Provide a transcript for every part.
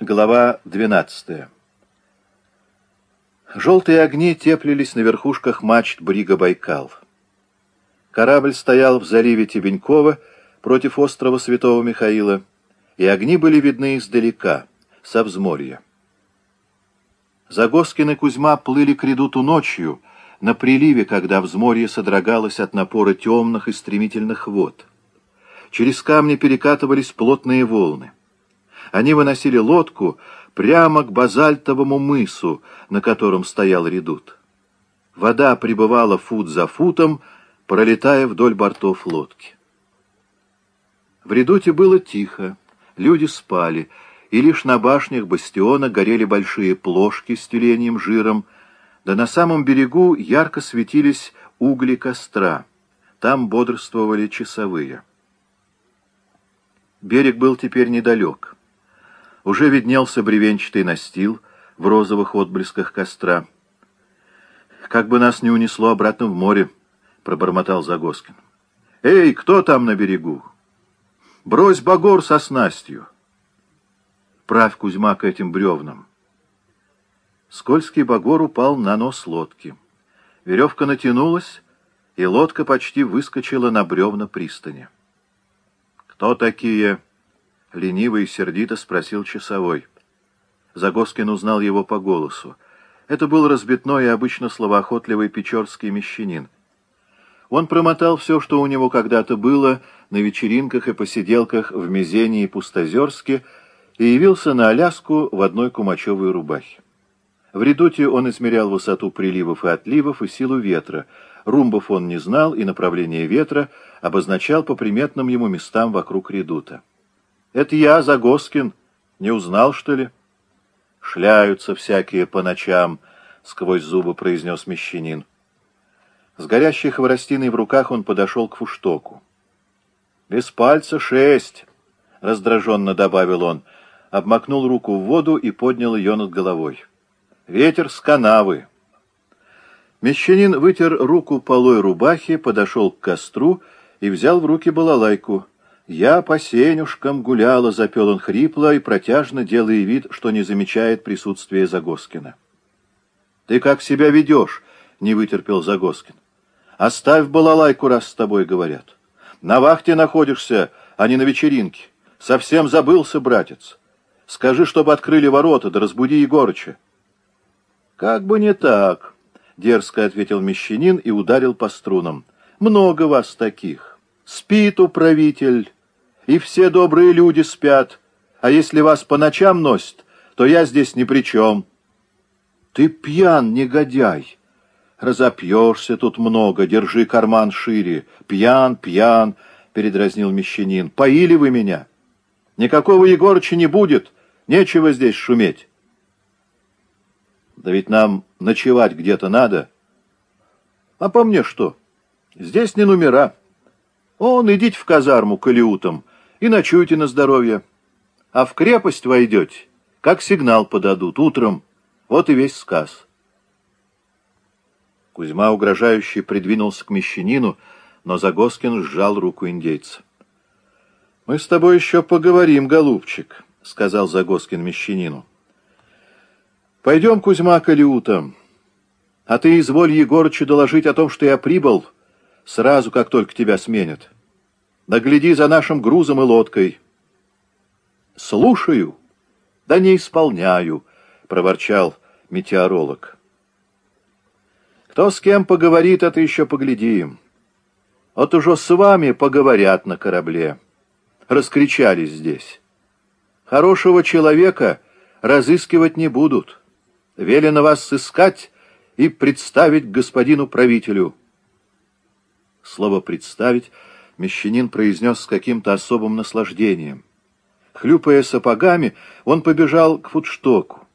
Глава 12 Желтые огни теплились на верхушках мачт брига «Байкал». Корабль стоял в заливе Тебенькова против острова Святого Михаила, и огни были видны издалека, со взморья. Загоскин и Кузьма плыли к редуту ночью, на приливе, когда взморье содрогалось от напора темных и стремительных вод. Через камни перекатывались плотные волны. Они выносили лодку прямо к базальтовому мысу, на котором стоял редут. Вода прибывала фут за футом, пролетая вдоль бортов лодки. В редуте было тихо, люди спали, и лишь на башнях бастиона горели большие плошки с тюленьем жиром, да на самом берегу ярко светились угли костра. Там бодрствовали часовые. Берег был теперь недалек. Уже виднелся бревенчатый настил в розовых отблесках костра. «Как бы нас не унесло обратно в море», — пробормотал Загоскин. «Эй, кто там на берегу? Брось багор со снастью!» «Правь, Кузьма, к этим бревнам!» Скользкий багор упал на нос лодки. Веревка натянулась, и лодка почти выскочила на бревна пристани. «Кто такие?» — лениво и сердито спросил часовой. Загоскин узнал его по голосу. Это был разбитной и обычно словоохотливый печорский мещанин. Он промотал все, что у него когда-то было на вечеринках и посиделках в Мизене и Пустозерске, и явился на Аляску в одной кумачевой рубахе. В редуте он измерял высоту приливов и отливов и силу ветра. Румбов он не знал, и направление ветра обозначал по приметным ему местам вокруг редута. Это я, Загоскин. Не узнал, что ли? Шляются всякие по ночам, — сквозь зубы произнес мещанин. С горящей хворостиной в руках он подошел к фуштоку. «Без пальца шесть!» — раздраженно добавил он, обмакнул руку в воду и поднял ее над головой. «Ветер с канавы!» Мещанин вытер руку полой рубахи, подошел к костру и взял в руки балалайку — «Я по сенюшкам гуляла», — запел он хрипло и протяжно, делая вид, что не замечает присутствия Загоскина. «Ты как себя ведешь?» — не вытерпел Загоскин. «Оставь балалайку, раз с тобой говорят. На вахте находишься, а не на вечеринке. Совсем забылся, братец. Скажи, чтобы открыли ворота, да разбуди Егорыча». «Как бы не так», — дерзко ответил мещанин и ударил по струнам. «Много вас таких. Спит управитель» и все добрые люди спят, а если вас по ночам носят, то я здесь ни при чем. Ты пьян, негодяй. Разопьешься тут много, держи карман шире. Пьян, пьян, передразнил мещанин. Поили вы меня. Никакого Егорыча не будет, нечего здесь шуметь. Да ведь нам ночевать где-то надо. А по мне что? Здесь не номера. Он, идите в казарму к Илиутам, и ночуйте на здоровье. А в крепость войдете, как сигнал подадут утром. Вот и весь сказ. Кузьма угрожающе придвинулся к мещанину, но Загоскин сжал руку индейца. — Мы с тобой еще поговорим, голубчик, — сказал Загоскин мещанину. — Пойдем, Кузьма, к Алиутам. А ты изволь Егорычу доложить о том, что я прибыл, сразу, как только тебя сменят. — Нагляди за нашим грузом и лодкой. Слушаю, да не исполняю, проворчал метеоролог. Кто с кем поговорит, это еще поглядим. Вот уже с вами поговорят на корабле. Раскричались здесь. Хорошего человека разыскивать не будут. Велено вас сыскать и представить господину правителю. Слово «представить» мещанин произнес с каким-то особым наслаждением. Хлюпая сапогами, он побежал к фудштоку.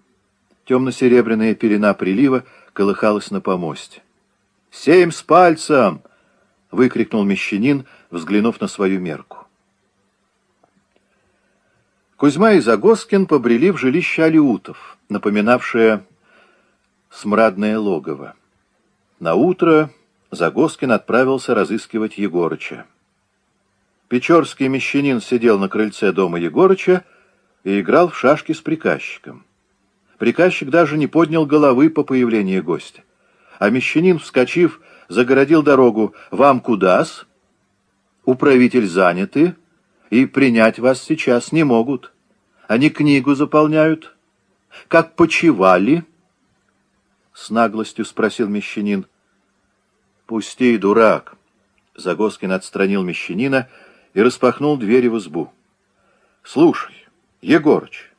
Темно-серебряная пелена прилива колыхалась на помосте. «Семь с пальцем!» — выкрикнул мещанин, взглянув на свою мерку. Кузьма и Загоскин побрели в жилище алиутов, напоминавшее смрадное логово. На утро Загоскин отправился разыскивать Егорыча. Печорский мещанин сидел на крыльце дома Егорыча, и играл в шашки с приказчиком. Приказчик даже не поднял головы по появлению гостя. А мещанин, вскочив, загородил дорогу. «Вам куда-с? Управитель заняты, и принять вас сейчас не могут. Они книгу заполняют. Как почивали?» С наглостью спросил мещанин. «Пусти, дурак!» Загоскин отстранил мещанина и распахнул дверь в избу. «Слушай, Егорыч,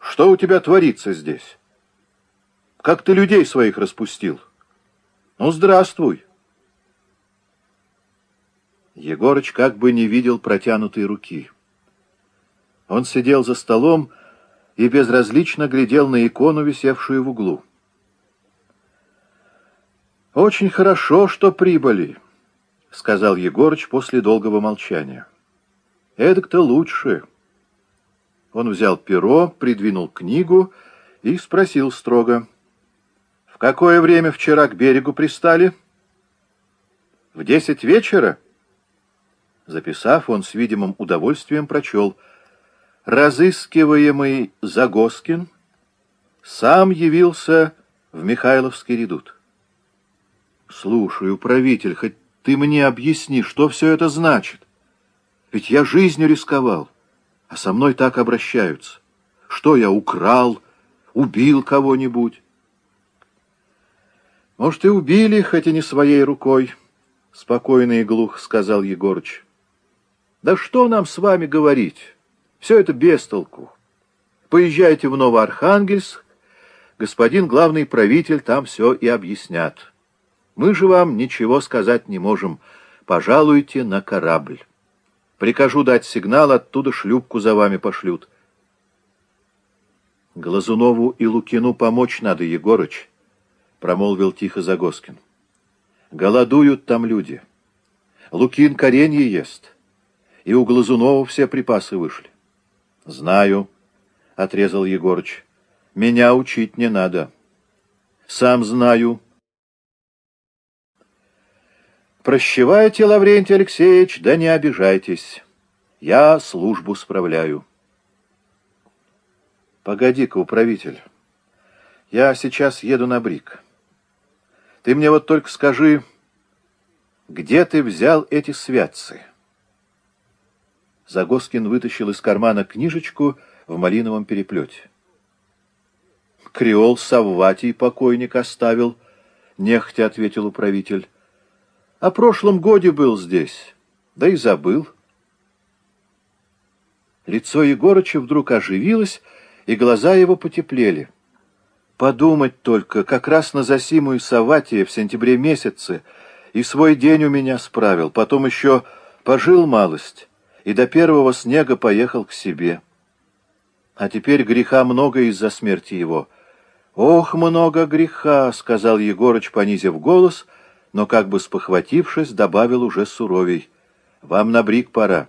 что у тебя творится здесь? Как ты людей своих распустил? Ну, здравствуй!» Егорыч как бы не видел протянутой руки. Он сидел за столом и безразлично глядел на икону, висевшую в углу. «Очень хорошо, что прибыли», — сказал Егорыч после долгого молчания. «Эдак-то лучше». Он взял перо, придвинул книгу и спросил строго. «В какое время вчера к берегу пристали?» «В десять вечера?» Записав, он с видимым удовольствием прочел. «Разыскиваемый Загоскин сам явился в Михайловский редут». Слушай, управитель, хоть ты мне объясни, что все это значит? Ведь я жизнью рисковал, а со мной так обращаются. Что я украл, убил кого-нибудь? Может, и убили, хоть и не своей рукой, — спокойно и глух сказал Егорыч. Да что нам с вами говорить? Все это без толку. Поезжайте в Новоархангельск, господин главный правитель там все и объяснят. Мы же вам ничего сказать не можем. Пожалуйте на корабль. Прикажу дать сигнал, оттуда шлюпку за вами пошлют. Глазунову и Лукину помочь надо, Егорыч, — промолвил тихо Загоскин. Голодуют там люди. Лукин коренье ест, и у Глазунова все припасы вышли. — Знаю, — отрезал Егорыч, — меня учить не надо. Сам знаю, — Прощевайте, Лаврентий Алексеевич, да не обижайтесь. Я службу справляю. Погоди-ка, управитель. Я сейчас еду на Брик. Ты мне вот только скажи, где ты взял эти святцы? Загоскин вытащил из кармана книжечку в малиновом переплете. Креол Савватий покойник оставил, нехотя ответил управитель. О прошлом годе был здесь, да и забыл. Лицо Егорыча вдруг оживилось, и глаза его потеплели. Подумать только, как раз на Зосиму и в сентябре месяце и свой день у меня справил, потом еще пожил малость и до первого снега поехал к себе. А теперь греха много из-за смерти его. «Ох, много греха!» — сказал Егорыч, понизив голос — но, как бы спохватившись, добавил уже суровей. «Вам на брик пора».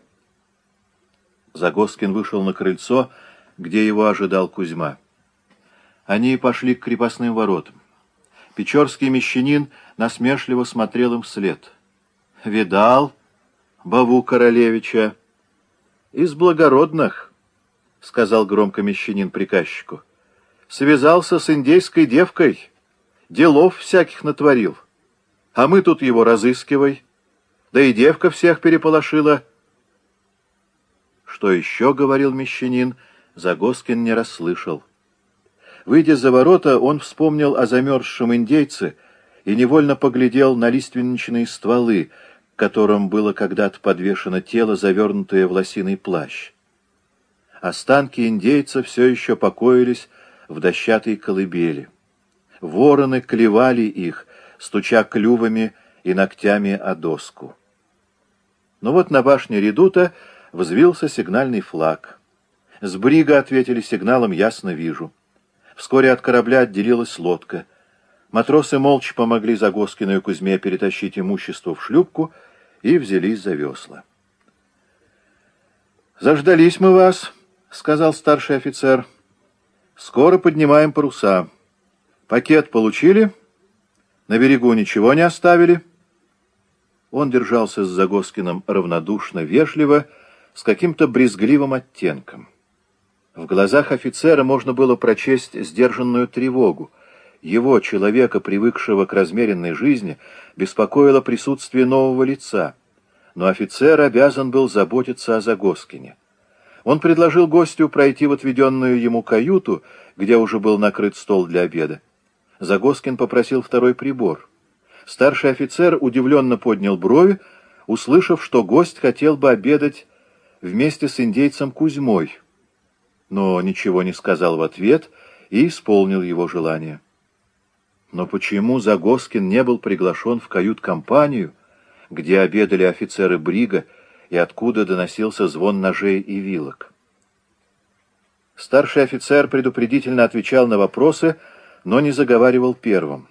Загоскин вышел на крыльцо, где его ожидал Кузьма. Они пошли к крепостным воротам. Печорский мещанин насмешливо смотрел им вслед. «Видал, Баву Королевича?» «Из благородных», — сказал громко мещанин приказчику. «Связался с индейской девкой, делов всяких натворил». А мы тут его разыскивай. Да и девка всех переполошила. Что еще, — говорил мещанин, — Загоскин не расслышал. Выйдя за ворота, он вспомнил о замерзшем индейце и невольно поглядел на лиственничные стволы, к которым было когда-то подвешено тело, завернутое в лосиный плащ. Останки индейца все еще покоились в дощатой колыбели. Вороны клевали их, стуча клювами и ногтями о доску. Но вот на башне редута взвился сигнальный флаг. С брига ответили сигналом «Ясно вижу». Вскоре от корабля отделилась лодка. Матросы молча помогли Загоскину и Кузьме перетащить имущество в шлюпку и взялись за весла. «Заждались мы вас», — сказал старший офицер. «Скоро поднимаем паруса. Пакет получили?» На берегу ничего не оставили?» Он держался с Загоскиным равнодушно, вежливо, с каким-то брезгливым оттенком. В глазах офицера можно было прочесть сдержанную тревогу. Его, человека, привыкшего к размеренной жизни, беспокоило присутствие нового лица. Но офицер обязан был заботиться о Загоскине. Он предложил гостю пройти в отведенную ему каюту, где уже был накрыт стол для обеда. Загоскин попросил второй прибор. Старший офицер удивленно поднял брови, услышав, что гость хотел бы обедать вместе с индейцем Кузьмой, но ничего не сказал в ответ и исполнил его желание. Но почему Загоскин не был приглашен в кают-компанию, где обедали офицеры Брига, и откуда доносился звон ножей и вилок? Старший офицер предупредительно отвечал на вопросы, но не заговаривал первым.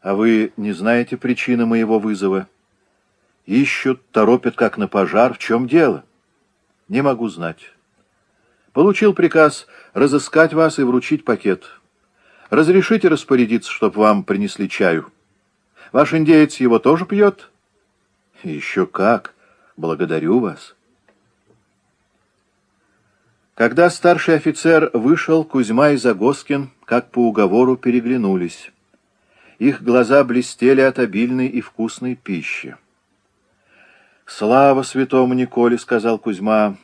«А вы не знаете причины моего вызова?» «Ищут, торопят, как на пожар. В чем дело?» «Не могу знать». «Получил приказ разыскать вас и вручить пакет. Разрешите распорядиться, чтоб вам принесли чаю? Ваш индеец его тоже пьет?» «Еще как. Благодарю вас». Когда старший офицер вышел, Кузьма и Загоскин, как по уговору, переглянулись. Их глаза блестели от обильной и вкусной пищи. «Слава святому Николе!» — сказал Кузьма.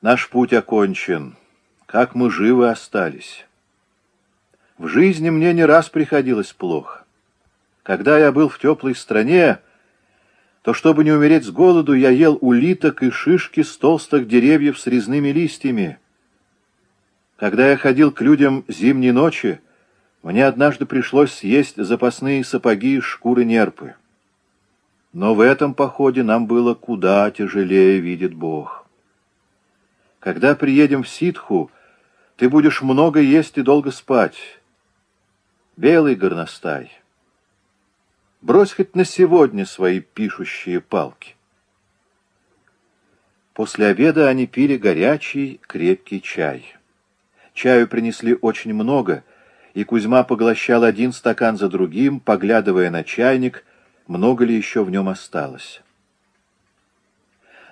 «Наш путь окончен. Как мы живы остались!» В жизни мне не раз приходилось плохо. Когда я был в теплой стране, то, чтобы не умереть с голоду, я ел улиток и шишки с толстых деревьев с резными листьями. Когда я ходил к людям зимней ночи, мне однажды пришлось съесть запасные сапоги из шкуры нерпы. Но в этом походе нам было куда тяжелее, видит Бог. Когда приедем в Ситху, ты будешь много есть и долго спать. Белый горностай — Брось хоть на сегодня свои пишущие палки. После обеда они пили горячий, крепкий чай. Чаю принесли очень много, и Кузьма поглощал один стакан за другим, поглядывая на чайник, много ли еще в нем осталось.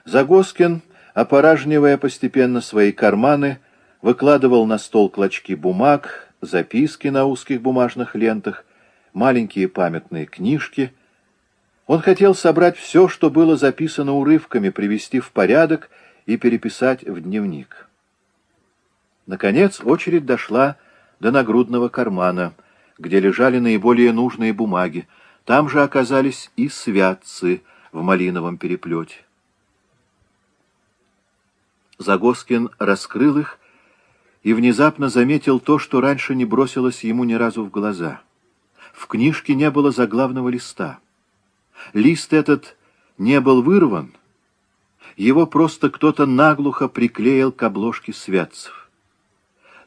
Загоскин, опоражнивая постепенно свои карманы, выкладывал на стол клочки бумаг, записки на узких бумажных лентах, маленькие памятные книжки. Он хотел собрать все, что было записано урывками, привести в порядок и переписать в дневник. Наконец очередь дошла до нагрудного кармана, где лежали наиболее нужные бумаги. Там же оказались и святцы в малиновом переплете. Загоскин раскрыл их и внезапно заметил то, что раньше не бросилось ему ни разу в глаза — в книжке не было заглавного листа. Лист этот не был вырван, его просто кто-то наглухо приклеил к обложке святцев.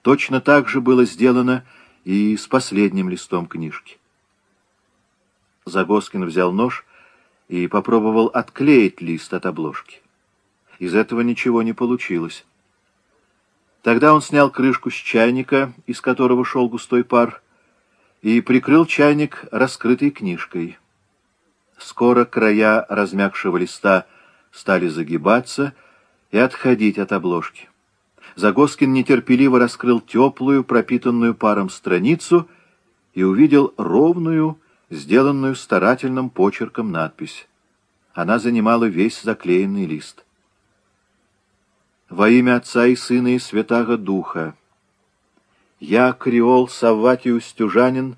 Точно так же было сделано и с последним листом книжки. Загоскин взял нож и попробовал отклеить лист от обложки. Из этого ничего не получилось. Тогда он снял крышку с чайника, из которого шел густой пар, и прикрыл чайник раскрытой книжкой. Скоро края размягшего листа стали загибаться и отходить от обложки. Загоскин нетерпеливо раскрыл теплую, пропитанную паром страницу и увидел ровную, сделанную старательным почерком надпись. Она занимала весь заклеенный лист. «Во имя Отца и Сына и Святаго Духа» Я, креол Савватиус Тюжанин,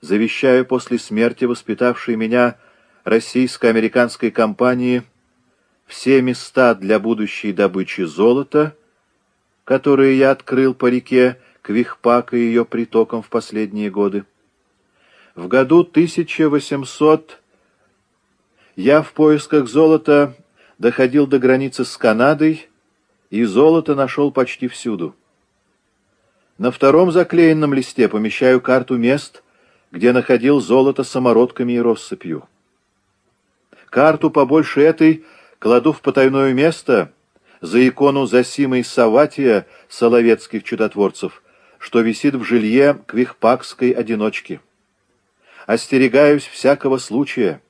завещаю после смерти воспитавшей меня российско-американской компании все места для будущей добычи золота, которые я открыл по реке Квихпак и ее притокам в последние годы. В году 1800 я в поисках золота доходил до границы с Канадой, и золото нашел почти всюду. На втором заклеенном листе помещаю карту мест, где находил золото самородками и россыпью. Карту побольше этой кладу в потайное место за икону Засимой Саватия соловецких чудотворцев, что висит в жилье квихпакской одиночки. Остерегаюсь всякого случая.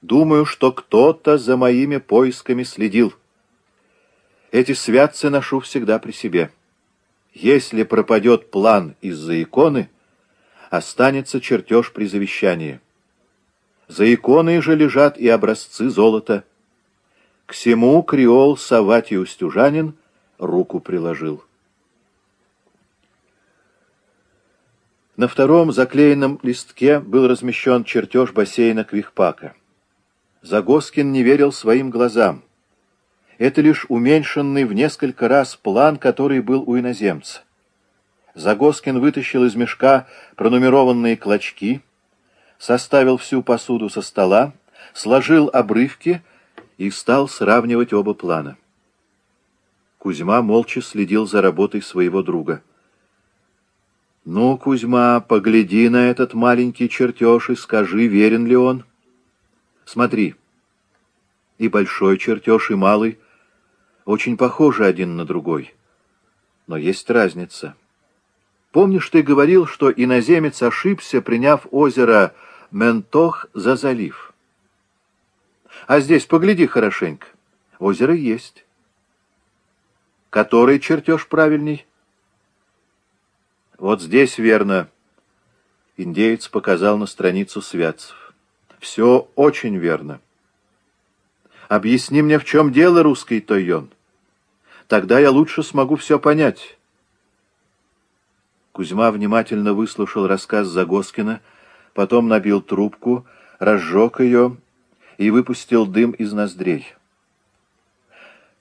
Думаю, что кто-то за моими поисками следил. Эти святцы ношу всегда при себе. Если пропадет план из-за иконы, останется чертеж при завещании. За иконой же лежат и образцы золота. К всему креол Саватий Устюжанин руку приложил. На втором заклеенном листке был размещен чертеж бассейна Квихпака. Загоскин не верил своим глазам. Это лишь уменьшенный в несколько раз план, который был у иноземца. Загоскин вытащил из мешка пронумерованные клочки, составил всю посуду со стола, сложил обрывки и стал сравнивать оба плана. Кузьма молча следил за работой своего друга. «Ну, Кузьма, погляди на этот маленький чертеж и скажи, верен ли он. Смотри, и большой чертеж, и малый очень похожи один на другой, но есть разница». Помнишь, ты говорил, что иноземец ошибся, приняв озеро Ментох за залив? А здесь погляди хорошенько. Озеро есть. Который чертеж правильней? Вот здесь верно. Индеец показал на страницу святцев. Все очень верно. Объясни мне, в чем дело, русский Тойон. Тогда я лучше смогу все понять. Кузьма внимательно выслушал рассказ Загоскина, потом набил трубку, разжег ее и выпустил дым из ноздрей.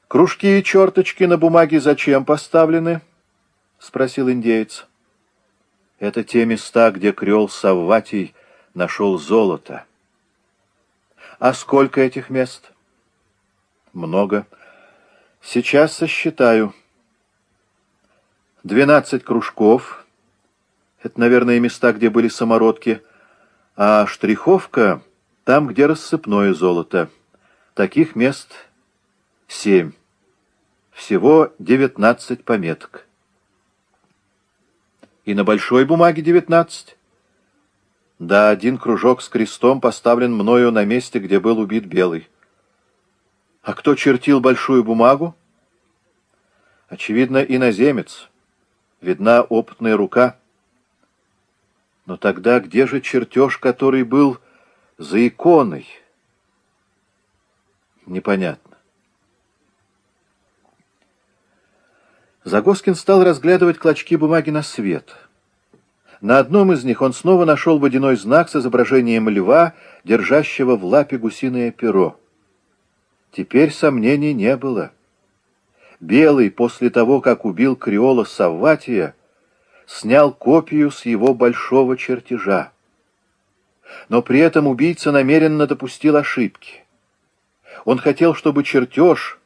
«Кружки и черточки на бумаге зачем поставлены?» — спросил индеец. «Это те места, где крел Савватий нашел золото». «А сколько этих мест?» «Много. Сейчас сосчитаю. Двенадцать кружков...» Это, наверное, места, где были самородки. А штриховка — там, где рассыпное золото. Таких мест семь. Всего девятнадцать пометок. И на большой бумаге девятнадцать? Да, один кружок с крестом поставлен мною на месте, где был убит белый. А кто чертил большую бумагу? Очевидно, иноземец. Видна опытная рука — но тогда где же чертеж, который был за иконой? Непонятно. Загоскин стал разглядывать клочки бумаги на свет. На одном из них он снова нашел водяной знак с изображением льва, держащего в лапе гусиное перо. Теперь сомнений не было. Белый, после того, как убил Криола Савватия, снял копию с его большого чертежа. Но при этом убийца намеренно допустил ошибки. Он хотел, чтобы чертеж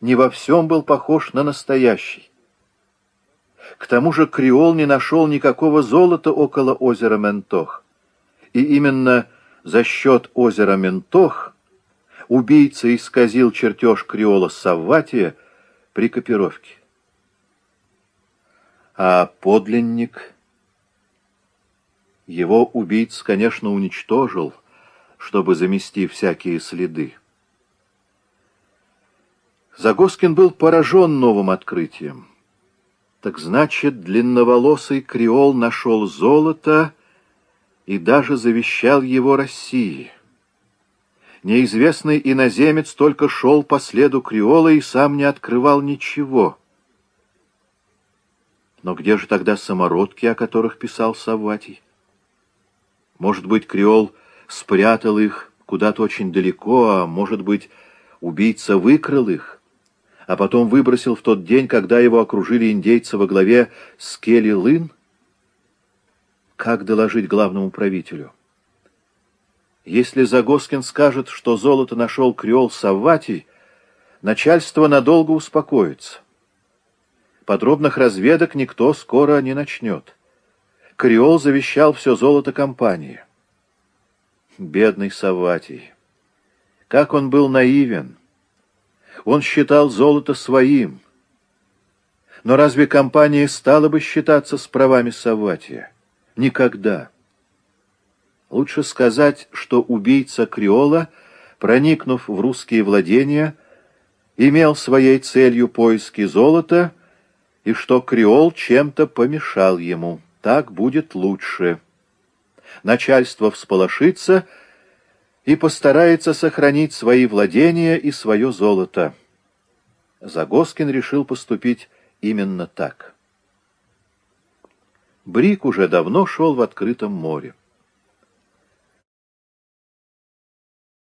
не во всем был похож на настоящий. К тому же Криол не нашел никакого золота около озера Ментох. И именно за счет озера Ментох убийца исказил чертеж Криола Савватия при копировке. А подлинник... Его убийц, конечно, уничтожил, чтобы замести всякие следы. Загоскин был поражен новым открытием. Так значит, длинноволосый креол нашел золото и даже завещал его России. Неизвестный иноземец только шел по следу креола и сам не открывал ничего — но где же тогда самородки, о которых писал Савватий? Может быть, Креол спрятал их куда-то очень далеко, а может быть, убийца выкрал их, а потом выбросил в тот день, когда его окружили индейцы во главе с Келли Лын? Как доложить главному правителю? Если Загоскин скажет, что золото нашел Креол Савватий, начальство надолго успокоится. Подробных разведок никто скоро не начнет. Креол завещал все золото компании. Бедный Саватий. Как он был наивен. Он считал золото своим. Но разве компания стала бы считаться с правами Саватия? Никогда. Лучше сказать, что убийца Креола, проникнув в русские владения, имел своей целью поиски золота и что Креол чем-то помешал ему. Так будет лучше. Начальство всполошится и постарается сохранить свои владения и свое золото. Загоскин решил поступить именно так. Брик уже давно шел в открытом море.